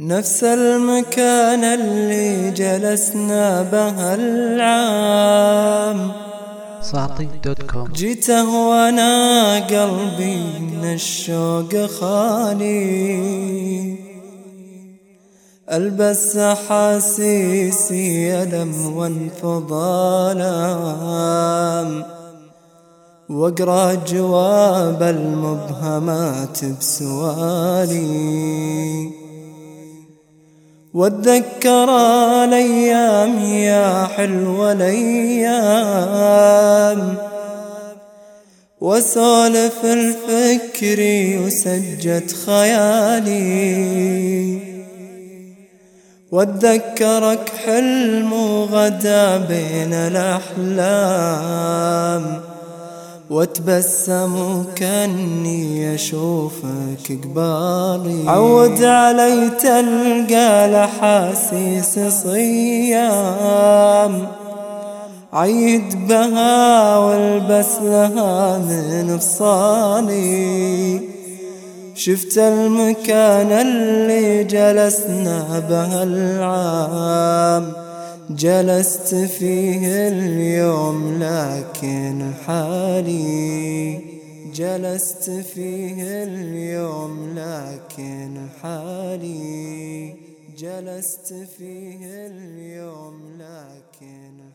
نفس المكان اللي جلسنا به العام. ساطي دوت كوم. جيته وأنا قلبي من الشوق خالي. ألبس احاسيسي ألم وانفضالام وأقرأ جواب المبهمات بسوالي. واتذكر الأيام يا حلوة الأيام وسولف الفكر وسجت خيالي واتذكرك حلم وغدا بين الأحلام واتبسم كأني أشوفك قبالي عود علي تلقى الاحاسيس صيام. عيد بها والبس لها من فصالي شفت المكان اللي جلسنا به العام. جلست فيه اليوم لكن حالي جلست فيه اليوم لكن حالي جلست فيه اليوم لكن